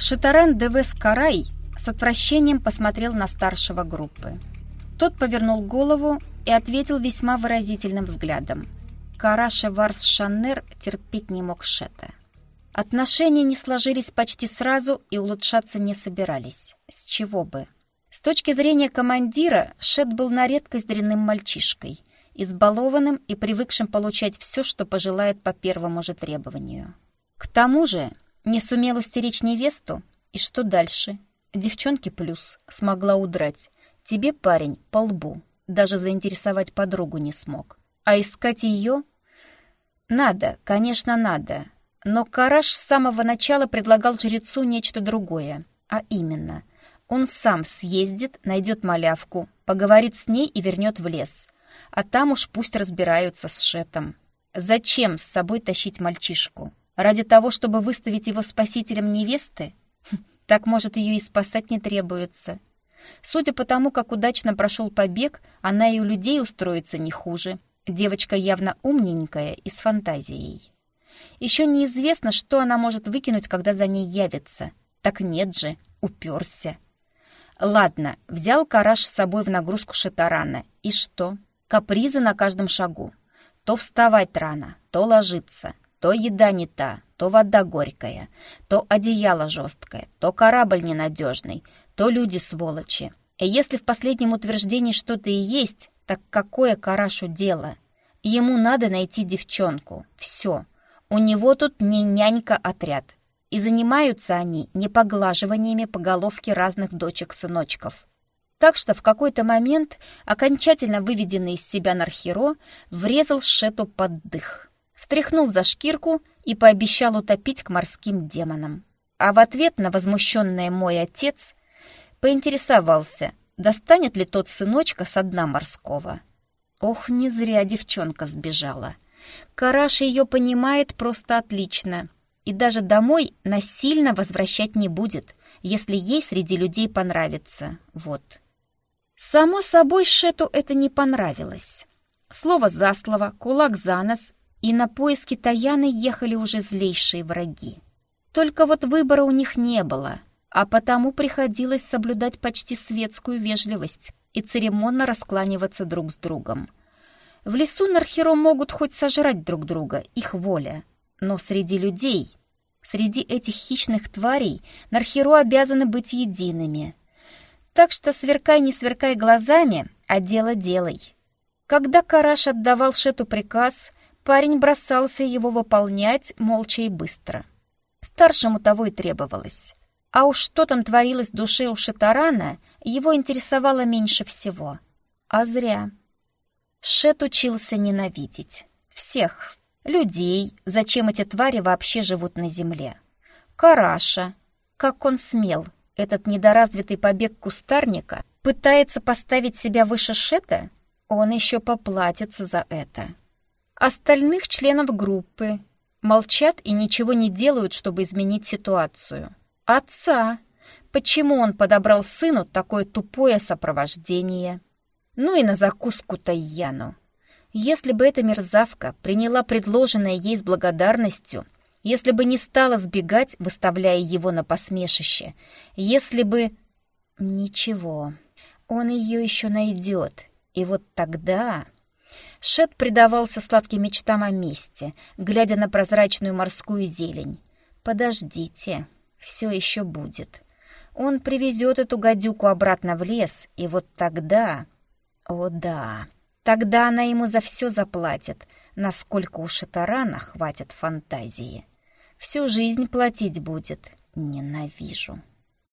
Шатаран Девес Карай с отвращением посмотрел на старшего группы. Тот повернул голову и ответил весьма выразительным взглядом. Караша Варс Шаннер терпеть не мог Шета. Отношения не сложились почти сразу и улучшаться не собирались. С чего бы? С точки зрения командира, Шет был на редкость дрянным мальчишкой, избалованным и привыкшим получать все, что пожелает по первому же требованию. К тому же не сумел устеречь невесту, и что дальше? Девчонке плюс, смогла удрать. Тебе, парень, по лбу, даже заинтересовать подругу не смог. А искать ее? Надо, конечно, надо. Но Караш с самого начала предлагал жрецу нечто другое. А именно, он сам съездит, найдет малявку, поговорит с ней и вернет в лес. А там уж пусть разбираются с Шетом. Зачем с собой тащить мальчишку? Ради того, чтобы выставить его спасителем невесты? Так, может, ее и спасать не требуется. Судя по тому, как удачно прошел побег, она и у людей устроится не хуже. Девочка явно умненькая и с фантазией. Еще неизвестно, что она может выкинуть, когда за ней явится. Так нет же, уперся. Ладно, взял Караш с собой в нагрузку Шатарана. И что? Капризы на каждом шагу. То вставать рано, то ложиться, то еда не та, то вода горькая, то одеяло жесткое, то корабль ненадежный, то люди сволочи. И если в последнем утверждении что-то и есть, так какое Карашу дело? Ему надо найти девчонку. Все. У него тут не нянька-отряд. И занимаются они не поглаживаниями по головке разных дочек-сыночков. Так что в какой-то момент окончательно выведенный из себя Нархеро врезал Шету под дых. Встряхнул за шкирку и пообещал утопить к морским демонам. А в ответ на возмущенное мой отец поинтересовался, достанет ли тот сыночка со дна морского. Ох, не зря девчонка сбежала. Караш ее понимает просто отлично. И даже домой насильно возвращать не будет, если ей среди людей понравится. Вот. Само собой, Шету это не понравилось. Слово за слово, кулак за нос, и на поиски Таяны ехали уже злейшие враги. Только вот выбора у них не было, а потому приходилось соблюдать почти светскую вежливость и церемонно раскланиваться друг с другом. В лесу Нархеро могут хоть сожрать друг друга, их воля, но среди людей, среди этих хищных тварей Нархеро обязаны быть едиными. Так что сверкай не сверкай глазами, а дело делай. Когда Караш отдавал Шету приказ — Парень бросался его выполнять молча и быстро. Старшему того и требовалось. А уж что там творилось в душе у Шатарана, его интересовало меньше всего. А зря. Шет учился ненавидеть. Всех. Людей, зачем эти твари вообще живут на земле. Караша. Как он смел, этот недоразвитый побег кустарника, пытается поставить себя выше Шета? Он еще поплатится за это остальных членов группы. Молчат и ничего не делают, чтобы изменить ситуацию. Отца. Почему он подобрал сыну такое тупое сопровождение? Ну и на закуску Тайяну. Если бы эта мерзавка приняла предложенное ей с благодарностью, если бы не стала сбегать, выставляя его на посмешище, если бы... Ничего, он ее еще найдет, и вот тогда... Шет предавался сладким мечтам о месте, глядя на прозрачную морскую зелень. «Подождите, все еще будет. Он привезет эту гадюку обратно в лес, и вот тогда... О да, тогда она ему за все заплатит, насколько у Шатарана хватит фантазии. Всю жизнь платить будет. Ненавижу».